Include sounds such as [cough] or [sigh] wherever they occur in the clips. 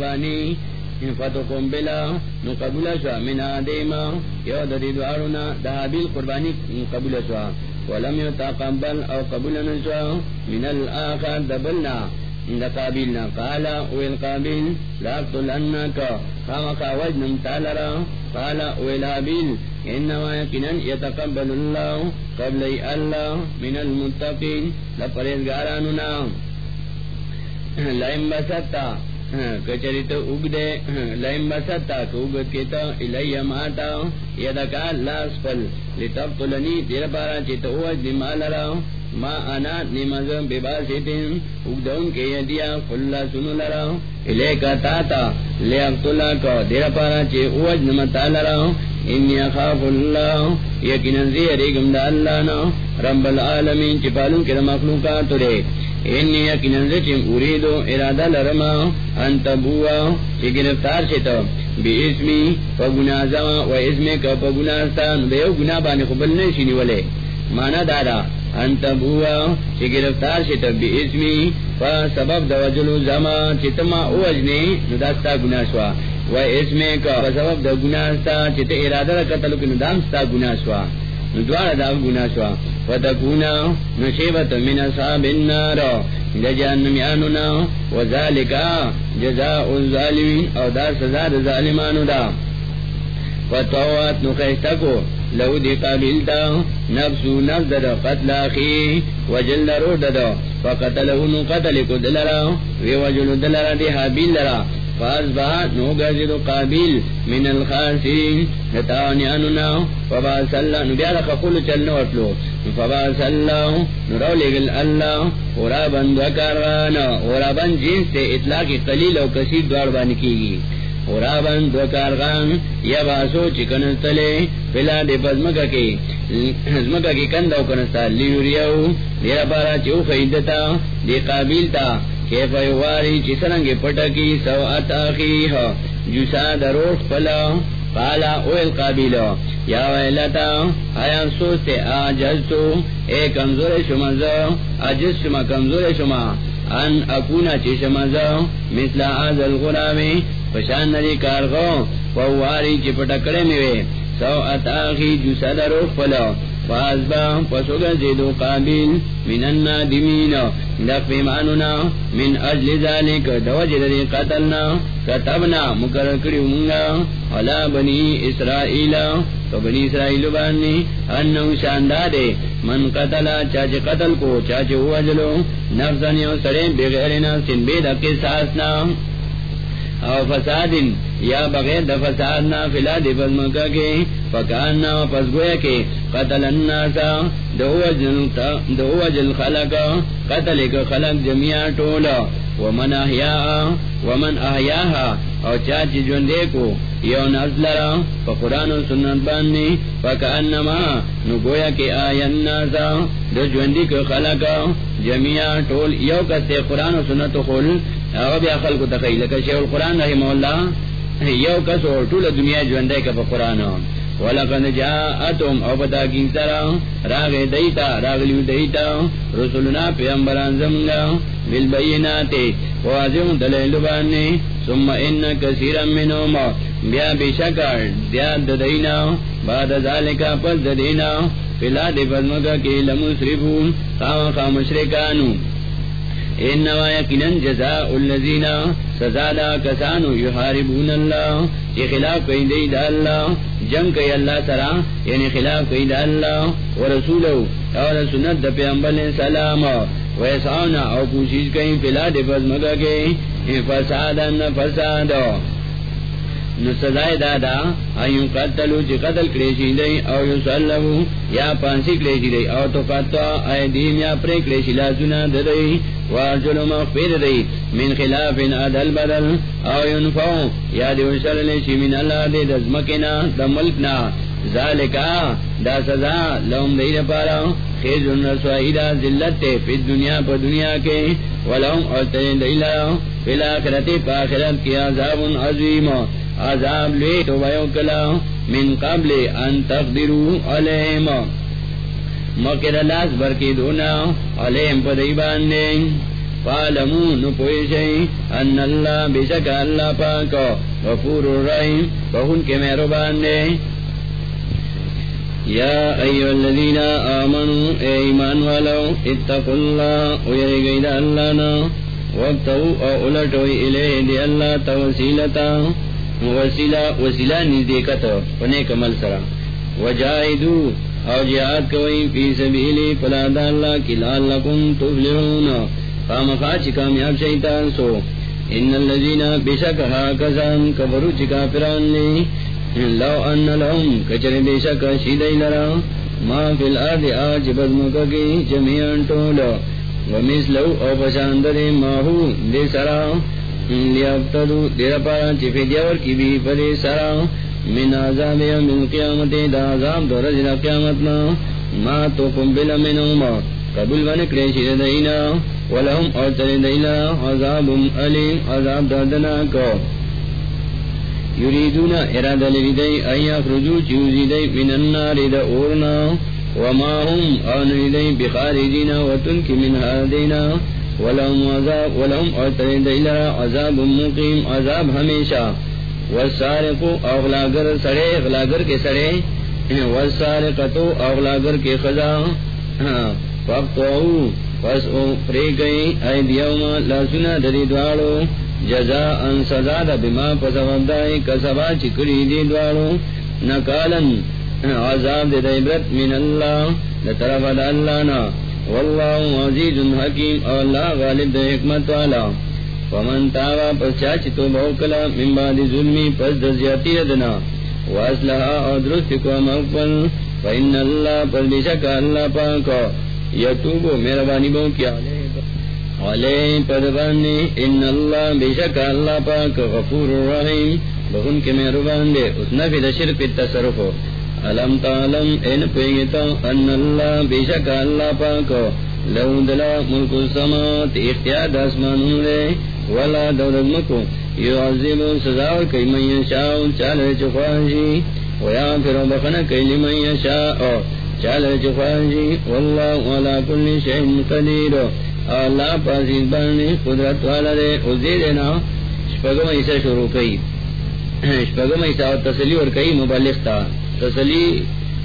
قربانی فتو نو قبول شوا من آدیما یو دا دی دوارونا دا قربانی قبول شوا. ولم یو او قبول نشوا، من الاخر دبلنا. دا قابلنا قالا اویل قابل لاقتلنکا خامقا وجنم تالرا قالا اویل انما یقینا یتقبل اللہ قبل اللہ من المتقین، لپریزگارانونا. لائم بستا ہاں، کچری تو اگ دے ہاں، لائم بستا تو اگت کیتا الی ماتا یدکا لاس پل لتب تلنی تیر پارا چیتا اوج دی مالرا ما انا نمازم بباسیتن اگدون کے یدیا قللا سنو لرا الی کا تاتا لی اقتلا کو دیر پارا چی اوج جی نمتا لرا، انی اخاف اللہ، یقیناً زیرگم دا اللہ نا، رب العالمین چی پالون کے مخلوقات دے انی یقیناً زچم اریدو ارادہ لرما، انتا بوا، چی گرفتار شتا بی اسمی پا گناہ زما و اسمی کا پا گناہ ستان بیو گناہ بانی خبل نیشینی والے مانا دادا انتا بوا، چی گرفتار شتا بی اسمی پا سبب دا وجلو زما چی تما اوجنی نداستا گناہ شوا. و اسمی کا پا سبب دا گناہ ستا چی تا ارادہ قتلو کی ندام ستا گناہ شوا. ندوار دا گناہ شوا. فتکونا نشیبت من اصحاب النار. لجانمیانونا وذالکا جزاء الظالمین او دا سزا دا ظالمانو دا. فتوات نخیستکو لو دی قابلتا نفسو نفس دا قتل آخی وجل رو دا. فقتلہو نو قتل کو دلرا وی وجل لرا. فاصبح نو گزیدو قابل من الخاسرین. نتاونیانونا فباس اللہ نو بیارا خقول چلنو اٹلو فباس اللہ نو لگل اللہ جنس تے قلیل و دوار بانی کی گی یا باسو پلا دے پزمکا کی کی کندو کنستا لیوریو پارا چو خیدتا دی قابل تا. کیف یواری پٹکی سو اتاخیح جوسا دروش پلا. قالا اویل قابلو یا ویلتا آیا سوستے آجزتو، اے کمزور شما شمزو آجز شما، کمزور شما، ان اکونا چی شمزو مثل آز الغلامی پشان ندی کارغو فواری چی پٹکڑے میوے، سو اتاخی جو جوسا دروش پلا فازبا پسوگا زیدو قابل من النادمین دقفی معنونا من اجل ذالک دوجد دی قتلنا کتبنا مکرر کریو منگا علا بنی اسرائیل تو بنی اسرائیل بانی انہو شاندادے من قتلا چاچے قتل کو، چاچے وجلو نفسا نیو سرے بغیر نفسن بید اکی ساسنا او فساد یا بغیر د فساد فلا دی بزمکا کے فکاننا پس گویا کے، قتل الناس دو وجل خلق، قتل کا خلق جميعا ٹولا ومن احیاء، ومن احیاها او چاچی جوندے کو یو نزلرا فقرآن و سنت باننی فکانما نو گویا کے آیا الناس، دو جوندی کا خلق جميعا ٹول، یو کسے قرآن و سنت خول او بیا خلق تخیل کہ شیخ القرآن رحمہ اللہ یو کس اور طول دنیا جوندے کا قرآن. ولقد جاءتم، او بتا کی طرح راغ دیتا راغلیو دیتا. رسولنا پیغمبران زمگا بالبینات، واضح دلیل باننے ثم ان کثیرا منهم بیا بشکر دیاد دینا. بعد ذالکا پس دینا. فلا دی فضمکا کی لمسرفون. خام خام مشرکانو. انما یقیناً جزاء الذین سزا دا کسانو یحاربون اللہ یہ خلاف کئی دی دا اللہ، جنگ کئی اللہ سرا یعنی خلاف کئی دا اللہ ورسولو اور سنت دا پیغمبر سلام ویسا او کوشش کئی فلا دی فزمگا کئی، فسادا فسادا۔ نو سزائے دادا ایو قتلو چی قتل کریشی دی، او یو سلو یا پانسی کریشی دی، او تو قطع ایدیم یا پری کریشی لازونا دی وارجلو مغفر دی، من خلاف ادل بدل، او ینفو یا دیو سللیشی من اللہ دی دزمکنا دملکنا ذالکا، دا سزا لهم دی پارا، خیز ان رسوائی دا ذلت تے، فی دنیا پا دنیا کے ولهم اوتین دی لارا فی الاخرت پا آخرت کی عذاب عظیم. عذاب لے تو بیو کلا من قبل ان تقدرو علیم مکر لاس برکی دونا علیم پا دی باندے۔ فالمو نپوئی ان اللہ بشک اللہ پاک غفور الرحیم۔ بہن کے مہربان دے یا ایو الذین آمنوا اے ایمان والو، اتقوا اللہ ویرے گئی دا اللہ نا۔ وقتو او علٹوئی الیہ دی اللہ توسیلتا۔ وسیلہ وسیلہ نزدیکتا پنے کمل سرا وجاہدو او جہاد کوئی فی سبیلی فلادا اللہ کی لعلکم تفلحون. خامخا چی کامیاب شیطان سو. ان اللذین بشک ہا کسان کبرو چی کافران لی لو ان لهم کچر بشک شیدئی لرا. ما فی الارد آج بدمکا کی جمعیان ٹولا ومیسلو او پشاندر ماہو دے سرا. لیابتدو دیر پارا چی فیدیور کی بھی پدے سرا من عذاب یوم قیامت دا عذاب دو رجل قیامتنا ما تو قنبل منو ما قبل ونکلے شیر دینا ولهم اوتر دینا عذاب علیم عذاب دردناک یریدون ارادہ لردی ای اخرجو چیوزی دی من النار دا اورنا وما هم آن لردی بخارجینا وتنک من هادینا ولهم عذاب ولهم اوتر دینا عذاب مقیم، عذاب ہمیشہ۔ والسارقو اغلاگر سڑے اغلاگر کے سڑے۔ والسارقتو اغلاگر کے خزا ہاں، فاقتوہو پس او پری گئی ای دیوما لاسونا دری دوارو جزا ان سزا دا بما پس وقدائی کسبا چکری دی دوارو نکالن۔ ہاں، عذاب دی دیبرت من اللہ۔ دا طرف دا اللہ نا۔ واللہ عزیز حکیم اور اللہ غالب دا حکمت والا. ومن تاوا پس چاچی تو بہوکلا من بعد ظلمی پس دا زیادی ردنا. واسلحا اور درست کو مغفل فإن اللہ پس بشک اللہ پاکو یتوبو مہربانی بو کیا علیہ. پدبانی ان اللہ بشک اللہ پاک غفور الرحیم بہن کے مہربان دے، اس نفی دا شرک التصرف علم تعلم این پیگتا ان اللہ بشک اللہ پاک. لو دلا ملک السمات اختیار داسمان دے ولا دولت مکو یعذب سزاو کئی من یشاو چالے چخواہشی ویافر بخنا کئی لمن یشاو چال چخواجی واللہ والا کل شہن قدیر. اللہ پاسیز بانی قدرت والا دے ازدی دینا شپگم ایسا شروع کئی. شپگم ایسا تسلی اور کئی مبلغ تا. تسلی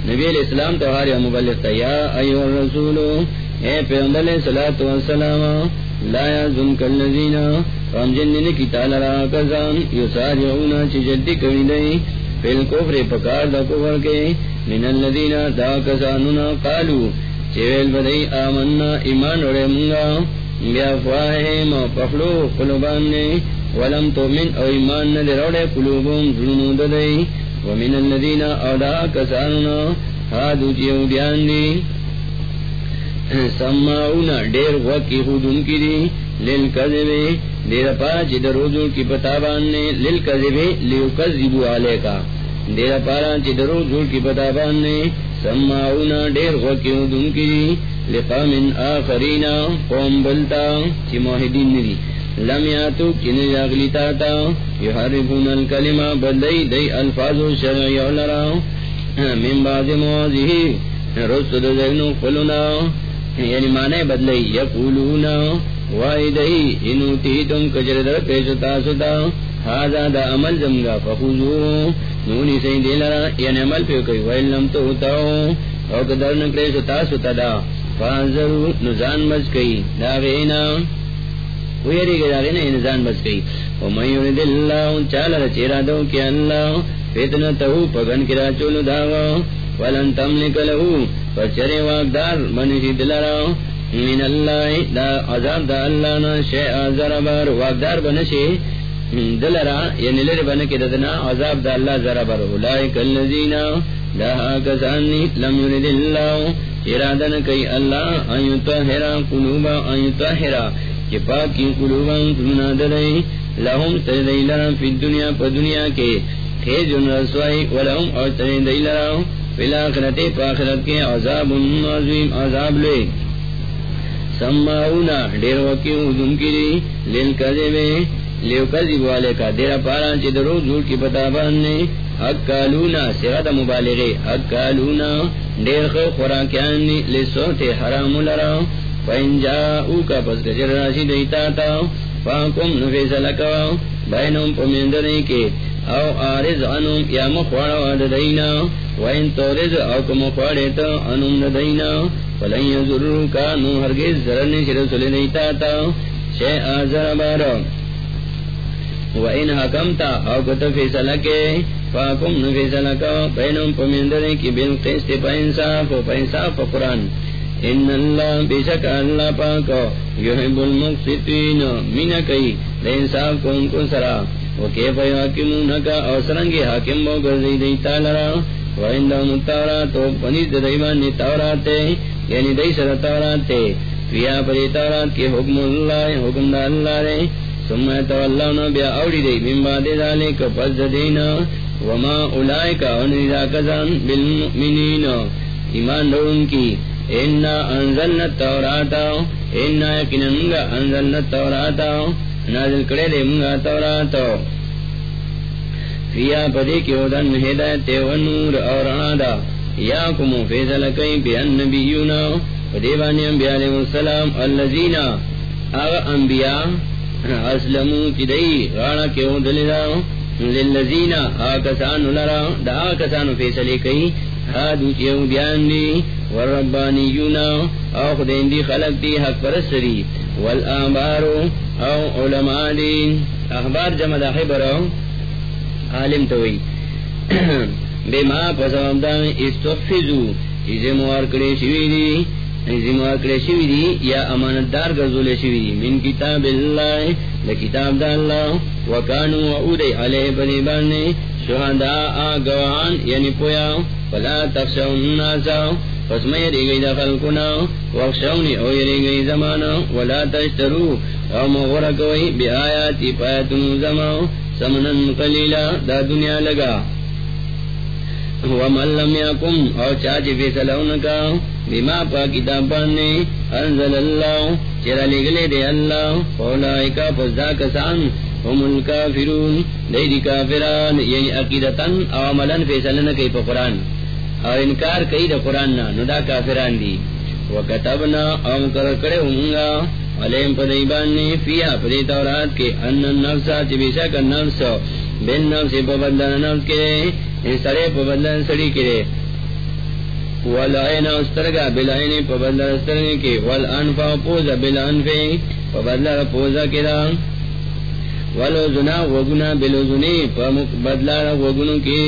نبی علیہ السلام تو مبلغ تا یا ایو الرسولو اے پیغمبر علیہ الصلوۃ والسلام، لا یذن کلذین قام جنن کی تعالی را کزان یسارعون چ جدی کڑی دئی پھر کفر پکار دا کفر کے، من الذین دا کسانونا قالو چویل بدئی، آمنا، ایمان وڑے منگا بیا فواہم پخلو قلوبان نے، ولم تو او ایمان ندے روڑے قلوبون ظلمو ددئی ومن الذین او دا کسانونا حادو چیو دیان دی سماؤنا دیر وکی خودن کی دی لیل کذبے دیر پارا چی دروزو کی پتابان نے لیل کذبے لیو کذبو آلے کا دیر پارا چی درو جھوڑ کی پتا بانے سماؤنا دیر غوکیو دن کی لقام آخرینا قوم بلتا. چی موحدین ندی. لم یاتو چی نجاگلی تاتا. یحرفون الکلمہ بدئی دی الفاظ شرعی اولرا من بعد موازی رست دزگنو قلنا یعنی مانے بدلئی یقولونا. وائی دی انو تیتم کجر در پیشتا ستا حاضا دا عمل زمگا فخوزو نونی سی دی لرا یعنی عمل پیو کئی ویل ویلنم تو اتاو او کدر نکریش تاسو تدا فانزرو نزان بز کئی. دا غینا ویری گئی دا غینا نزان بز کئی. ومن یرد اللہ چالا چیرا دو کی اللہ فتنتہو پگن کرا چولو داغا ولن تملک لہو پچرے واقدار منشی دلرا من اللہ دا عذاب دا اللہ نا شیع ذربار واقدار بنشی. دلرا یعنی لر بن کے ددنا عذاب دا اللہ ذرا بر اولئک الذین لا کسانی لم یرد اللہ ارادن کئی اللہ ان یطہر قلوبا ان یطہر کہ پاکی قلوبا تمنا دلئی لهم تدئی لرا فی الدنیا، پا دنیا کے خیز رسوائی ولهم اور تدئی لرا فی الاخرت، پا آخرت کے عذاب عظیم، عذاب لے۔ سماؤنا دیر وکیو دن کی لیل کذبے لیو کذب والے کا دیرا پارا چی درو زور کی پتابان نے حق کالونا سیغت مبالغے۔ حق کالونا دیر خو خوراکیان لی سوٹ حرام لرا فإن جاءوك پس کجر راشی دیتا تا فاکم نفیصل کوا بینم پمیندنے کے او آرز عنم یا مخوڑا واد دینا وین تورز او کم تا عنم دینا فلن یزرر کانو ہرگز ضررنی شر رسول دیتا تا شیع آزر بارا وین حکمتا او کت فیصلہ کے فاکم نفیصلہ کوا بینم پمیندنے کی بالقسط پا انصاف و پا انصاف قرآن۔ ان اللہ بشک اللہ پاک یحب المقسطین من کئی؟ لینصاف کو سرا وکیف یحکمونکا او سرنگی حاکم بو گرزی و پنیز دیبان تورات یعنی دی سر تورات فیا پری تورات کی حکم اللہ، حکم دا اللہ رے ثم تولاونا بیا اوڑی دی۔ من بعد ذالک پس دینا وما اولائکا کزان بالمؤمنین۔ ایمان کی انزلنا التوراتا انا یکننگا انزلنا التوراتا نازل کرے دے منگا توراتا فیا پدے کی ودن ہدایت و نور اور آدھا یا کمو فیضل کئی بی النبیونا پدے بانی انبیاء علیہ السلام اللذین. آغا انبیاء اسلمو کی دئی غانا کی ودلدہ للذین آکسانو لرا. دا آکسانو فیصلے کئی. ہادو چیو بیان دی، والربانیون او خدین دی خلق دی، حق پرسری والآبارو او علماء دی. اخبار جمع دا خبرو عالم توی [coughs] بما پسوام دا استفزو چیزے موار کرے شوی دی زموار کرے شوی دی، یا امانت دار گرزولے شوی دی. من کتاب اللہ لکتاب دا اللہ. وکانو وعودی علیہ بنیبان شہداء، آگوان یعنی پویا فلا تخشون الناسا پس میں یری گئی دخل کنا وخشونی او یری گئی زمانا ولا تشترو. او مغرقوی بی آیاتی پایتنو زمان سمنن قلیلا دا دنیا لگا. ومن لم یکم. او چاچی فیصلونکا بما پا کتاب باننے انزل اللہ چرا لگلے دے اللہ اولائکا پس دا کسان. هم الكافرون دی دی کافران. یعنی عقیدتن او عملن فیصلن کئی پا قرآن. اور انکار کئی دا قرآن نا، نو دا کافران دی. وکتبنا او مکرر کرے ہونگا علیم پا دیبانی فیا، پا تورات کے، ان النفسا چی بیشا کا نفس بین نفس پا بدلن نفس کرے ان سڑے پا بدلن سڑی کرے والعین استرگا بلعین پا بدلن استرگا کے، والانفا پوزا بلانفی پا بدلن پوزا کرا ولو زنا وگنا بلو زنی پا بدلن وگنو کی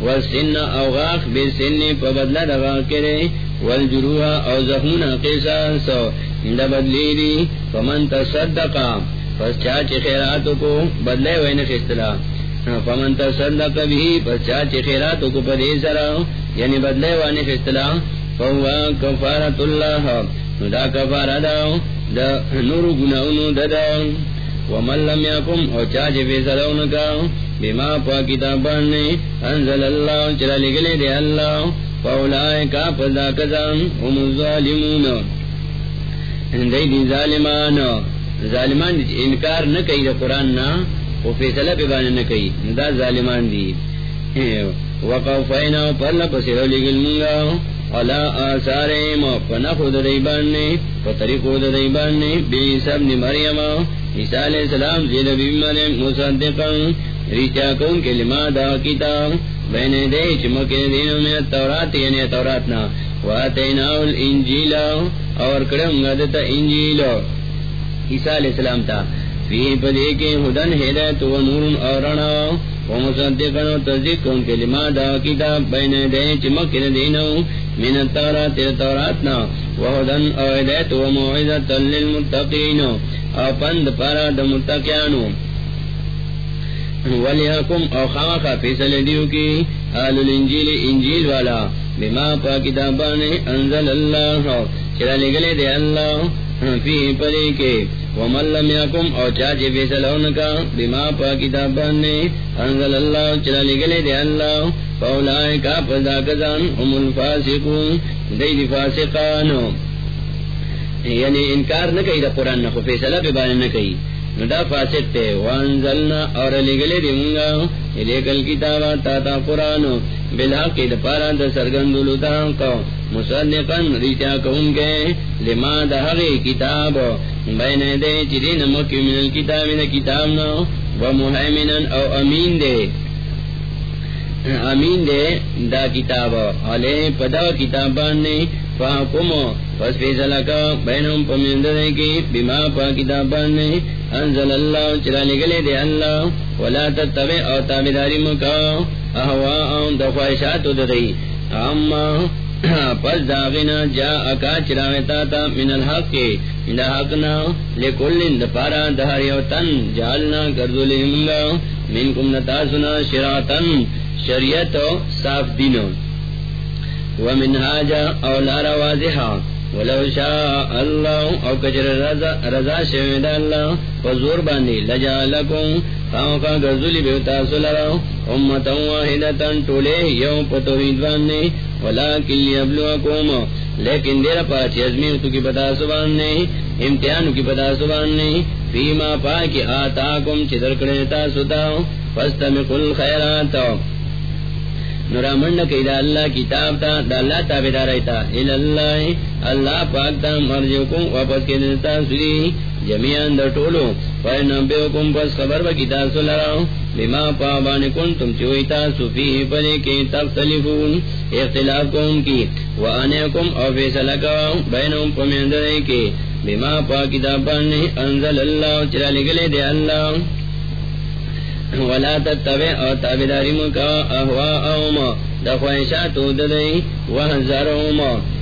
والسن او غاق بالسن پا بدلا دغا کرے، والجروح او زخمون قصاص دا بدلی دی، فمن تصدقا پس چاچ خیراتو کو بدلے وین خستلا فمن تصدق بھی، پس چاچ خیراتو کو پدی سرا یعنی بدلے وین خستلا فہوا کفارت اللہ دا کفارا دا دا نور گناونو دا دا۔ ومن لم یکم، او چاچ فیصلونکا بما پا کتابان نے انزل اللہ چلا لگلے دے اللہ فاولائے کا پدا کزان هم الظالمون. دی دی ظالمان ظالمان دی انکار نہ کئی دا قرآن نا وہ فیصلہ پہ بانے نہ کئی دا ظالمان دی. وقوفینا پرلا پسیرو لگل منگا علا آثاریم پنخو دا دیبان نے پتریقو دا دیبان نے بی سب نی مریم، عیسیٰ علیہ السلام، زید بی مریم، مصدقا ریچا کون کے لما دا کتاب، بین دے چمکے دینوں میں تورات یعنی تورات نا واتینا الانجیل، اور کرم گدتا انجیل. عیسیٰ علیہ السلام تا. فی پدے کے ہدن ہدایت و نور اور رنا و مصدقن و تصدیق کون کے لما دا کتاب، بین دے چمکے دینوں من التورات تورات نا وہدن او ہدایت و موعظت للمتقین. او پند پارا متقیانو. ولیحکم او خامخا فیصل دیو کی آل الانجیل، انجیل والا، بما پا کتابان انزل اللہ، چرا لگلے دے اللہ، فی پری کے، ومن لم یکم، او چاچے فیصل انکا بما پا کتابان انزل اللہ، چرا لگلے دے اللہ فاولائے کا پدا کزان ام الفاسقون دی فاسقانو۔ یعنی انکار نہ کئی دا قرآن نہ فیصلہ پہ بانے نہ کئی۔ ندا فاسد تے، وانزلنا اور لگلے دی منگا الیکل کتابا تا تا قرآن بالحق دا پارا دا سرگندلو تا کو مصدقن ریتیا کون کے. لما دا حقی کتاب. بین دے چرین مکی من الكتاب دا کتابنا ومحیمنن او امین دے. امین دے دا کتاب. علیہ پدا کتابان نے فاکم پس فیصلہ کا بینم پمندرے کی بما پا کتابان نے انزل اللہ چرا لگلے دے اللہ ولا تتبع او تابداری مکا احواء دخواہشات ددئی اما پس داغنا جا اکا چراویتا تا من الحق کے دا حقنا لکلن دپارا دہر یو تن جالنا کردو لہمگا منکم نتاسنا شراطن شریعت صاف دینو ومن حاجا او لارا واضحا ولو شاء اللہ او کجر رضا, رضا شوید اللہ وزور باندی لجا لکم خامقا گرزولی بیوتا سلرا امتا واحدتا طولے یو پتوحید باندی ولیکن لیبلوکم لیکن دیر پاچی ازمیتو کی پتا سباندی امتحانو کی پتا سباندی فیما پاکی آتاکم چی درکڑیتا ستا فستمقل خیراتو نورا منڈ کئی دا اللہ کتاب تا، دا اللہ تابدار ایتا الاللہ، اللہ پاک تا مرجوکم واپس کے دلتا سری جمعیان دا ٹولو فائی نبیوکم پس خبر با کتاب سو سلراؤ بما پابان کن تم چوئیتا سفیہ پلے کے تختلفون اختلاف کن کی، وانیکم او فیصلہ کواؤ بینم پمیندرے کے۔ بما پا کتاب بانے، انزل اللہ، چرا لگلے دے اللہ۔ ولا تتبع او تابداری مکا احواءهم. دا خواہشاتو ددئی وحزرهم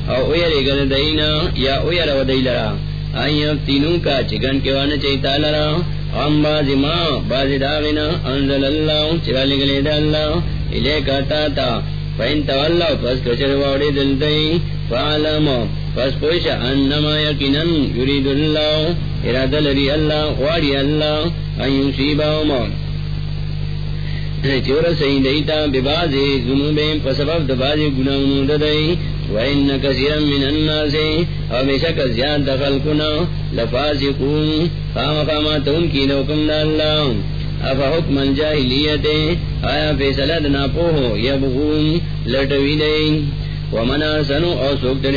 او اویر گل دینا یا اویر و دی لرا این تینو کا چگن کوانا چیتا لرا ام بازی ما، بازی داغنا انزل اللہ چرا لگلی دا اللہ. الے کتا تا فین تولا پس کچر واڑی دلتئی فعلم، پس پوش انما یقینا یرید اللہ. ارادہ لری اللہ واری اللہ. ان یصیبهم چور سی دیتا ببازی ذنوبیں پسبب دبازی گناہنو ددئی وَإِنَّ كَثِيرًا مِنَ النَّاسِ خام خاماتون کی لوکم دا اللہ۔ افا حکم الجاہلیت، آیا فیصلت ناپوہو یبغون، لٹوی دئی ومن آسنو او سوکتر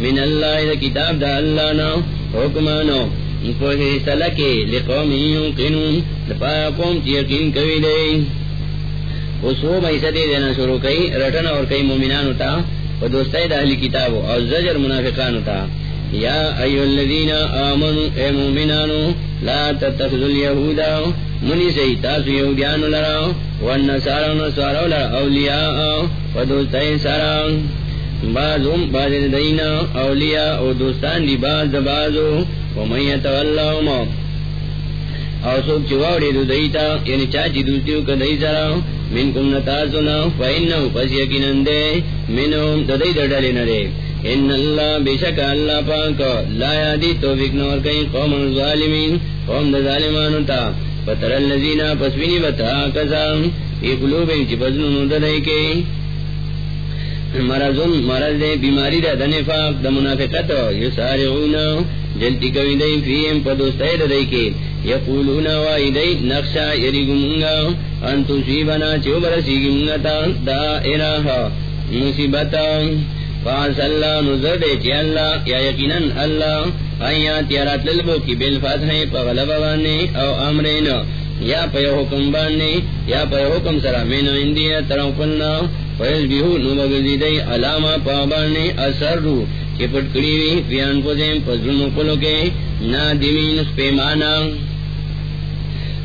من اللہ دا کتاب دا اللہ نا، حکمانو۔ لقوم یوقنون دپایا قوم چی یقین کوي دی اوس وہ مې سدي دینا شروع کئی، رٹن اور کئی مومنان ہوتا و دوستای دا اہلی کتابو او زجر منافقان ہوتا یا ایو الذین آمنوا اے مومنانو، لا تتخذوا اليهودا منی سی تاسو یہودیانو لرا، والنصارا نصارا لرا، اولیاء و دوستای سارا۔ بعض بعضهم بعض دینا اولیاء او دوستان دی، بعض دبازو ومن يتولهم او سوک چواوڑی دو دیتا یعنی چاچی دوستیو کا دی سرا من کم نتاسونا پس یقینن دے منہم ندے ان اللہ بشک اللہ پاک لا یادی توفیق نور کئی قوم ظالمین، قوم دا ظالمانو تا فتر اللذین پس بینی بتا کسام ای قلوبیں چی پزنونو دا کے مرض دے بیماری دا دنفاق دا منافقت، یسارعون. جلتی کوي دی فیم په دوستای دای کی یقولون وای دی نقشا یریګمږه ان تو سیبنا چو برسیګمږه تا۔ دا الہ مصیبت فاس اللہ نظر دے چی اللہ، یا یقینا اللہ۔ آیا تیارات للبو کی بالفتح پا غلب بانے او امرین۔ یا پا حکم بانے، یا پا حکم سرا من عندی ترم قلنا فیز بیہو نبگزی دی علامہ پا بانے، اثر رو۔ چپٹ کری وی فیان پوزیم پزرنو کلو کے نہ نادمین سپیمانا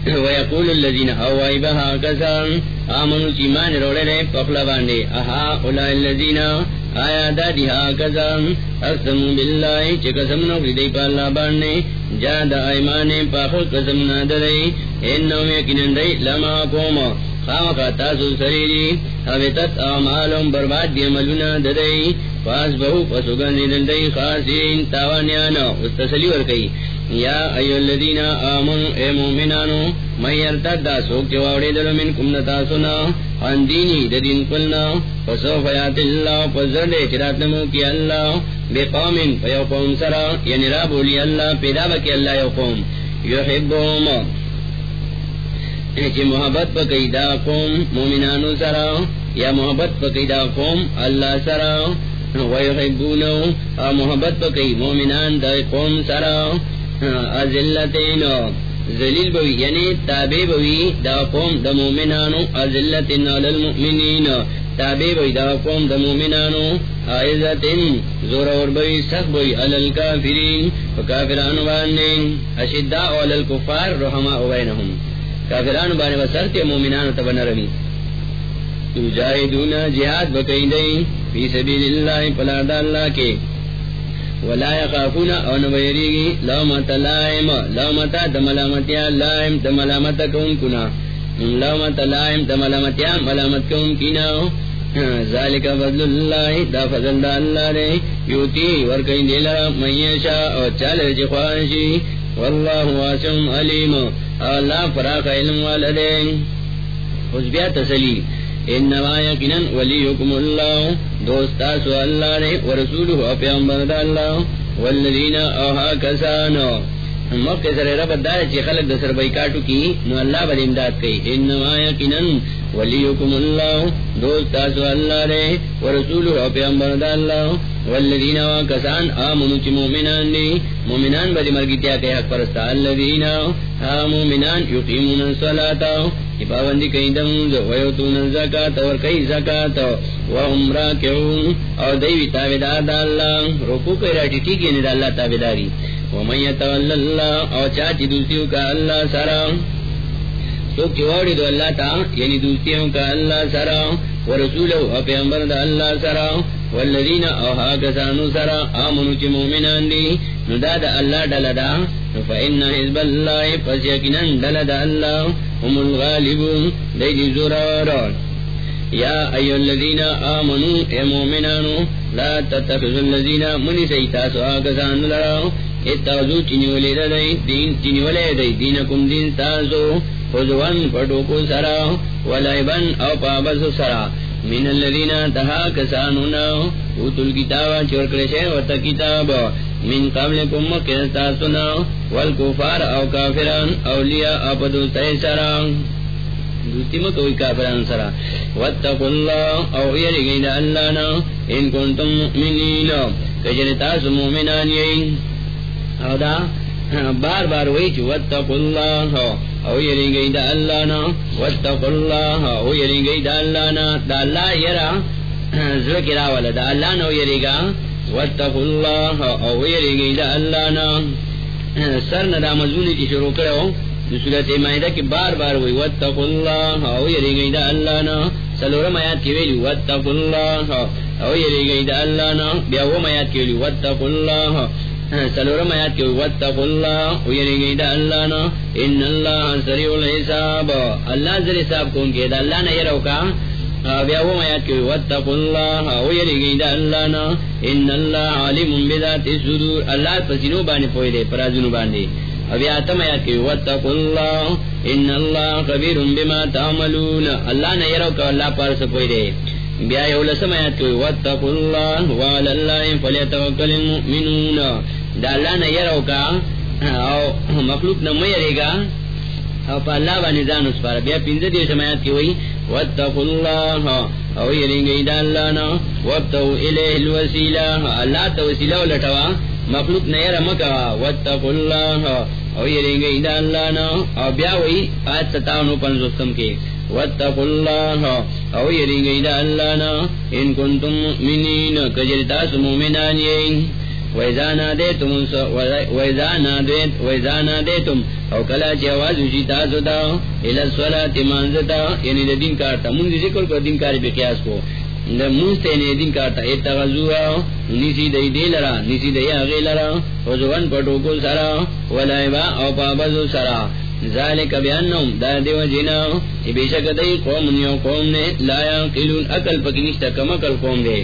ویقول اللذین اوائی بہا کسان آمنو چیمان روڑے لے پخلا باندے۔ اہا اولائی اللذین آیا دادی ہا کسان اقسمو باللہ چکسم نوکری دی پا اللہ باندے۔ جا جادا ایمانے پاخر قسم نادرے انہو یکنن دی لما کوما خامقا تاسو سریری۔ حویتت اعمالم برباد دی عملونا ددئی پاس بہو پسوگن دلدئی خاسین تاوانیانا استسلی ورکی۔ یا ایو الذین آمن اے مومنانو، من یرتد دا سوک چواوڑی دلو من کم نتاسونا ان دینی ددین قلنا، فسوف یات اللہ پزردے چراتنمو کی اللہ، بے قوم پیو قوم سرا یعنی رابولی اللہ، پیدا بکی اللہ یو قوم۔ یحبهم چی محبت پا قیدا قوم، مومنانو سرا، یا محبت پا قیدا قوم، اللہ سرا۔ ویحبونو محبت پا قید مومنان دا قوم سرا. ازلتین ذلیل بوی یعنی تابع بوی دا قوم دا مومنانو. ازلتین علی تابع بوی دا قوم دا مومنانو. آئزتین زور اور بوی سخ بوی، علی الكافرین فکافرانو باندین اشداء علی الكفار رحماء بینہم. کافرانو بانے بسرت مومنانو تبن رمی تجاہدون جہاد بقیدین فی سبیل اللہ پلاد اللہ کے۔ ولا يخافون او نبيريغي لومت لائم۔ لومت دملامتيا لائم دملامت كون كنا لومت لائم دملامتيا ملامت كون كنا ذلك فضل الله دا فضل دا الله ري يوتي وركين ديلا من يشاء او چال جخوانشي والله واسم عليم الله فراق علم والدين حسبيا تسليم انما یقینا ولیکم اللہ۔ دوستا سو اللہ نے ورسولہ پیغمبر دا اللہ والذین اوہا کسانو. موقع سر رب دار چی خلق دا سر بیکاتو کی، نو اللہ بد امداد کئی انما یقینا ولیکم اللہ دوستا سو اللہ نے ورسولہ پیغمبر دا اللہ والذین اوہا کسان. آمنو چی مومنان دی مومنان بد مرگیتیا کئی حق پرستا الذین اوہا مومنان یقیمون پابندی کئی دمز ویوتون الزکاة اور زکاة وهم راکعون اور دیوی تابدار دا اللہ کئی راٹی اللہ تابداری ومن اللہ چاچی دوستیوں کا اللہ سرا سوک چواری دو اللہ تا یعنی دوستیوں کا اللہ سرا ورسولو اور پیغمبر دا اللہ سرا والذین اوہا کسانو سرا آمنو چی مومنان دی ندا دا اللہ ڈلدا فإن حزب اللہ پس یکنن ڈلدا اللہ هم الغالبون. دیدی زرارا یا ایو الذین آمنو، اے مومنانو، لا تتخذوا الذین منی سیتاسو آگزان لرا اتخذو چنیولی دی دین چنیولی دی دینکم دین تاسو خضوان پٹوکو سرا ولعبن او پابسو سرا من الذین تہا کسانونا اوتو الكتابا چورکرشے ورطا کتابا. من قبلكم مكرتا سنا والكفار او كافران اولیاء اپدو تیسرا دوستی مکوی کافران سرا. واتقوا اللہ او یرگید اللہنا ان کنتم مؤمنین. کجرتا سمومنان یین. او دا بار بار ویچ واتقوا اللہ او یرگید اللہنا. واتقوا اللہ او یرگید اللہنا. دا اللہ یرا زوکی راولا دا اللہ نو یرگا واتقوا اللہ او ویرگی دا اللہ نا سر ندا مضمونی کی شروع کرو صورت مائدہ کی بار بار وی واتقوا اللہ او ویرگی دا اللہ نا سلورم آیات کی ویلی واتقوا اللہ او ویرگی دا اللہ نا بیاوم آیات کی ویلی واتقوا اللہ سلورم آیات کی واتقوا اللہ ویرگی دا اللہ نا ان اللہ سریع الحساب. اللہ زر حساب کون کے دا اللہ نا یہ روکا بیا وہ میات کہ واتقوا الله ويرجي الله نا ان الله عليم بذات الصدور الله پسینو باندې پوي دے پرازونو باندې ابیا اتم میات کہ واتقوا الله ان الله خبير بما تعملون۔ الله نے یرو کہ الله پر سے پوي دے۔ بیا یو لسم میات کہ واتقوا الله وعلى الله فليتوكل المؤمنون۔ دا الله نے یرو کہ او مخلوق نہ مے گا او پا اللہ با نزان اس پارا بیا پینزا دیو سمایات کی وئی واتقوا اللہ او یرنگی دا اللہ نا وابتو الیہ الوسیلہ. اللہ تا وسیلہ و لٹوا مخلوق نیر مکوا واتقوا اللہ او یرنگی دا اللہ نا. او بیا وئی آیت ستاونو پنزوستم کے واتقوا اللہ او یرنگی دا اللہ نا. ان کنتم مؤمنین. کجرتا سمومنان یین. ویزا نادیتم ویزا نادیت ویزا نادیتم او کلا چی آواز الى یعنی دا دین کارتا منزی ذکر کو دین کاری پی قیاس کو دا منزتا یعنی دین کارتا نیسی لرا، نیسی آغی لرا وزوان سرا ولائبا او پابزو سرا ذالک دا دیو جنا بیشک قوم نیو قوم نے اکل کم اکل قوم دے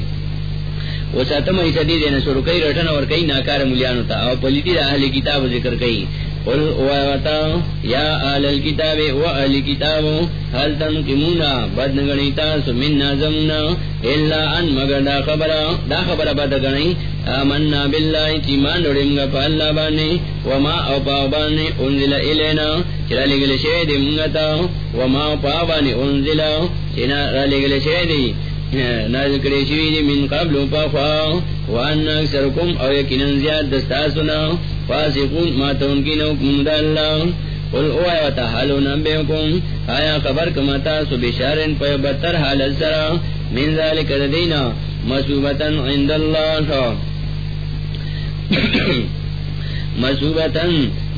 وہ ساتم ایسا دی دینا شروع کئی رٹن اور کئی ناکار ملیانو تا او پلیتی دا اہل کتاب ذکر کئی قل وعتا یا اہل الكتاب، و اہل کتاب حل تنقمونا بدنگنی تاسو من نازمنا اللہ ان، مگر دا خبر دا خبر بدگنی آمنا باللہ چیمان ڈوڑیم پا اللہ بانی وما او پا بانی انزل الینا. چرا لگل شید منگتا وما او پا بانی انزل چرا لگل شید نازل کرے شوید من قبل پا خواہ وان اکثرکم او یکنن زیاد دستاسنا فاسقون ما دا اللہ. قل او آیا خبر کمتا سو بشارن پا حالت سرا. من ذالک دینا مصوبتا عند اللہ. مسوبتن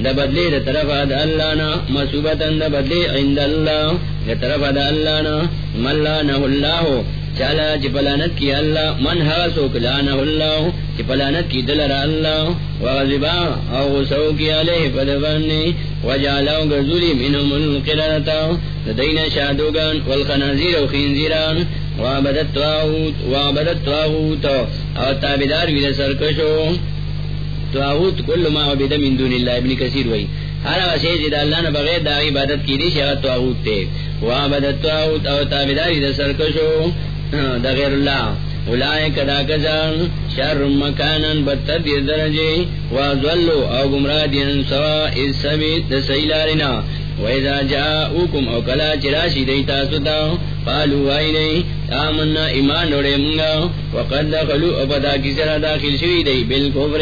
دا بدلی دا طرف دا اللہ نا. مسوبتن دا بدلی عند اللہ. دا طرف دا اللہ نا. من اللہ. چالا چی کی اللہ، من حاسوک لانہ اللہ، چی کی دلر اللہ. وغزبا او غسو کی علیہ پدبانی وجعلاو گرزولی منہم القرارتا دین شادوگان، والخنازیر و خینزیران وعبدت طاغوت وعبدت طاغوت. او تابدار وید سرکشو تواغوت کل ما عبد من دون اللہ، ابن کثیر وئی ہر شیء جدا اللہ نے بغیر دا عبادت کی دی شیء تواغوت تے. وعبدت تواغوت او تابعداری دا سرکشو دا غیر اللہ. اولائک دا کزان شر مکانا بدتر دی درجے. وازولو او گمراہ دین سوا اس سمیت سبیت دا سیلارنا وَإِذَا جَاءُكُمْ أَوْ كَلَا چِرَاشِ دَيْتَا سُتَا. قَالُوا وَإِنَيْ آمَنَّا إِمَانَ رَوْرَ مُنْغَا وَقَدْ دَخَلُوا أَبَدَا كِسَرَ دَاخِلْ شُوِي دَي بِالْكُفْرِ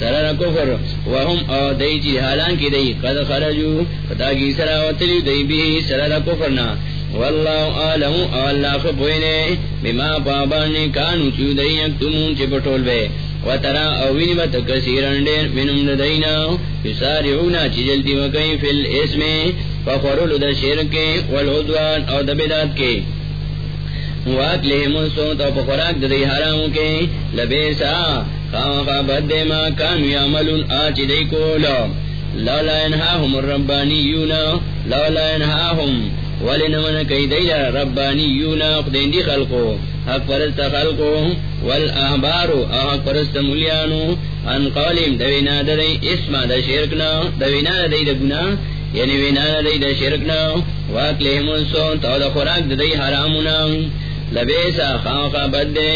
سَرَرَ كُفْرِ وَهُمْ أَوْ دَيْ چِي حالان کی دَي قَدْ خَرَجُوا فَتَا كِسَرَ وَتَلِيُ دَي بِهِ سَرَرَ كُفْرنا واللہ عالم اللہ خبوئنے بما پابانی کانو چو دئی یکتمون چی پٹول بے. و ترا اوینی بات کسیران دیر منم یسارعونا چی جلدی وکئی فی الاسم دا شرکے والعدوان او دا بدات کے. واک لہم السوت او پخوراک حرامو کے. لبیسا ما کانو یعملون آچی کولا لولا لولا انہاهم ولنمن کئی دیلا ربانیون خدین دی خلقو. حق پرست خلقو. والاحبارو او حق پرست ملیانو ان قولیم دوینا دی اسم دا شرکنا. دوینا دی دا گنا یعنی وینا دی دا شرکنا. واکلیم السون تو دا خوراک دی حرامونا. لبیسا خاقا بد دے.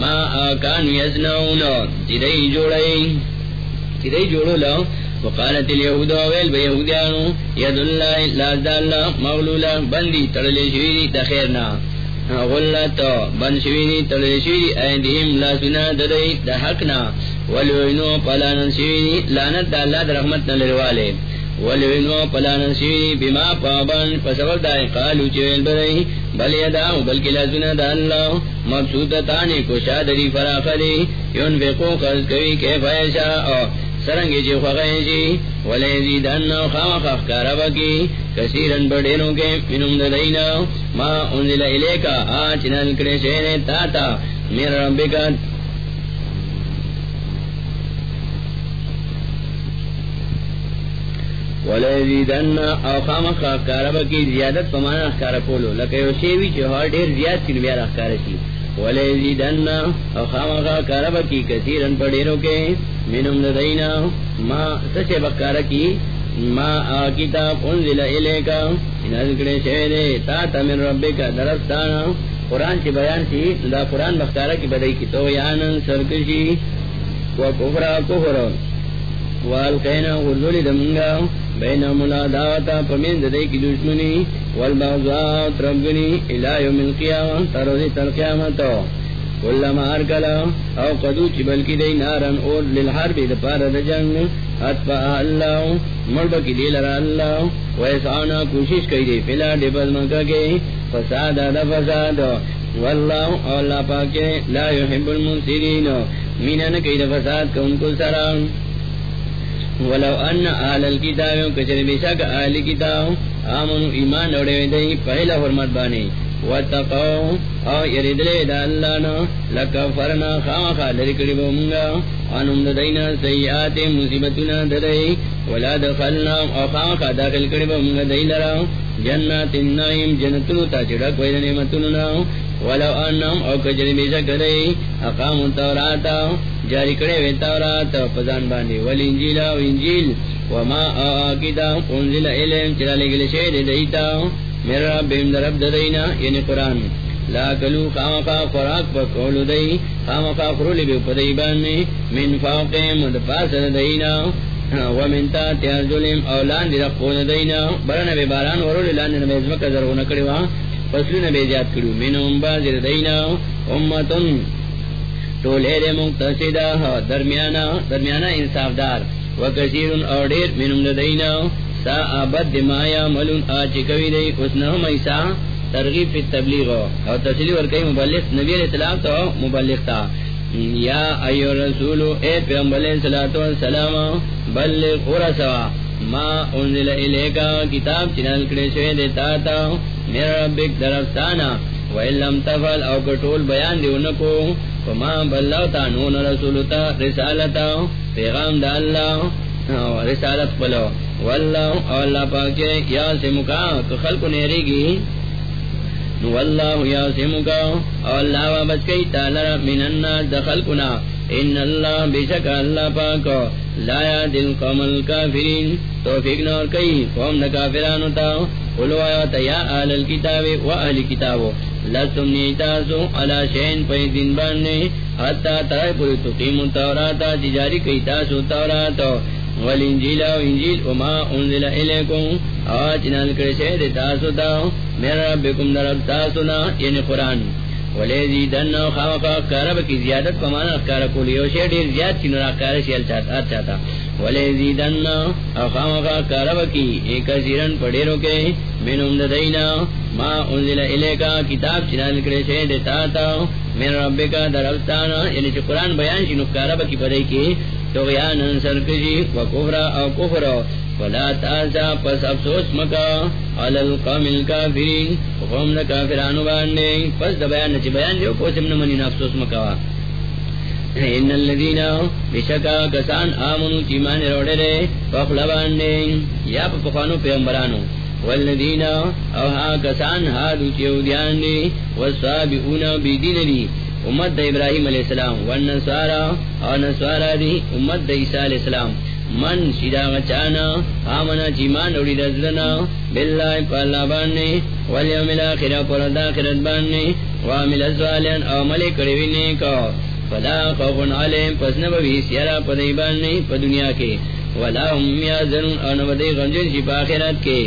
ما آکانو یزنون چی دی جوڑی چی دی جوڑو لو وقالت اليهود ويل بيهوديانو، يد الله لا دال مغلولا، بندي تړلې شوی د خیرنا غلت بن شوی تړلې شوی ايدهم لا سنا ددای د حقنا. ولوینو پلان شوی لعنت د الله د رحمت نه لرواله ولوینو بما پابن پسول دای قالو چویل بدای بل یدا بلکې لا سنا د الله مبسوطتان کو شادری فراخلی ينفقو قرض کوي کیف یشاء سرنگی جی چی خوغی چی ولی زیدن خام خخ کاربا کی کسیرن بڑینو کے منم ددینا ما انزل الیکا آچ نل کرے شینے تاتا، میر ربکا ولی زیدن او خام خخ کاربا کی زیادت پمانا اخکارا کولو لکہ یو شیوی چی ہار دیر زیاد چی نبیار اخکارا چی ولی دن او خامخا کاربا کی کثیرن پڑیرو کے منم ددینا ما سچے بکارا کی ما آ کتاب انزل الیکا نذکرے شہدے تا تا من ربکا درستانا. قرآن چی بیان چی دا قرآن بکارا کی بدئی کی تو یانن سرکشی و کفرا کفر والقینا غرزولی دمنگا. بین ملا دعوتا پمین ددئی کی دشمنی والبغضاء تربنی الى یوم القیامة تروزی ترقیامتا کل مار کلا او قدو چی بلکی دی نارن اور للحرب دپار دا جنگ. اتفا اللہ مربا کی دیل را اللہ. ویسعانا کوشش کئی دی فلا دی پزمکا کے. فساد دا فساد. واللہ اللہ پاکے لا يحب المنصرین مینن کئی دا فساد کا ان کو سران. ولو ان آل الكتاب کچر بشک آل کتاب آمنو ایمان اوڑے دی پہلا حرمت بانی واتقو او یردلے دا اللہ نا، لکفرنا خامخا لرکڑی بومنگا انم ددینا سیئات مصیبتنا ددئی ولا دخلنا او خامخا داخل کڑی بومنگا دی لرا۔ جنات النائم جنتنو تا چڑک وید نعمتننا ولو انم او کجری بیشک دی اقام التوراتا۔ جاری کڑے وی تورات پزان باندی والانجیل و انجیل. وما آکتا انزل علم چرا لگل شید دیتا میرا رب بیم درب ددینا یعنی قرآن. لا کلو خامخا خوراک پا کولو دی خامخا خرولی بی پدی بانی من فاقیم دپاس دینا ومن تا تیار ظلم اولان دی رخون دینا برن بی باران ورولی لان نبی ازمک زرغون کڑوا فصلو نبی زیاد کڑو. من ام دینا امتن تولے دے مقتصدہ درمیانا درمیانا انصاف دار وکثیر اور دیر من ام دینا. سا آبد دمایا ملون آچی کوی دی. اسنہم ایسا ترغیب فی تبلیغ. اور تسلی اور کئی مبلغ نبی علیہ السلام تو مبلغ تھا یا ایو رسول اے پیغمبر علیہ الصلوۃ والسلام، بلغ ورسوا ما انزل الیکا کتاب چنال کڑے شوی دیتا تا میرا ربک درفتانا وَإِلَّمْ تَفَلْ او کٹول بیان دیونکو فما بلغتا نون رسولتا رسالتا، پیغام دا اللہ رسالت پلو. واللہ اللہ پاکے یا سمکا، تو خلق نیرے گی. واللہ، یا یاسمکا اللہ وابس کئی تالر من الناس دخل کنا ان اللہ بشک اللہ پاک. لا یادل قوم الكافرین توفیق نور کئی قوم نکافرانو تا. قلو آیات یا آل الكتاب و اہل کتابو لستم نیتاسو علا شین پی دن باننے حتی ترائی پوری تقیم توراتا تجاری کئی تاسو توراتا والانجیل و انجیل، وما انزل الیکم، آج نال کرشے دے تاسو تا. میرا ربکم در درب تاسونا یعنی قرآن. ولی زیدن خامقا اخکارا کی زیادت پمانا اخکارا کولی. یو دیر زیاد کی نور اخکارا شیل چاہتا. چاہتا ولی زیدن خامقا اخکارا کی ایک زیرن پڑیرو کے. من امددینا ما انزل الیکا کتاب چنال کرشے دے تاتا میرا ربکا دربتانا یعنی چی قرآن بیان شنو اخکارا کی. پڑے کی تغیانا سرکشی و کفرا او کفرا ولا تاسا پس افسوس مکا. علی القوم الكافرین قوم دا کافرانو باندے. پس دا بیان نچی بیان دیو کوسم نمانی افسوس مکا. ان الذين بشکا کسان آمنو چیمان روڑے رے فخلا باندے. یا پا پخوانو پیغمبرانو. والذین اوہا کسان ہادو چیودیان دے والصابعون بیدین دی، امت دا ابراہیم علیہ السلام والنسوارا اور نسوارا دی، امت دا عیسیٰ علیہ السلام. من شیدہ غچانا، آمنا چیمان اوڑی رزلنا باللہ پا اللہ باننے، والیوم الاخرہ پر داخرت باننے، وامل ازوالین او ملک کڑوینے کا فلا خوفن علیم پس نبوی سیارا پا دی باننے، پا دنیا کے. ولا هم یازنون او نبدی غنجن شی پا آخرت کے.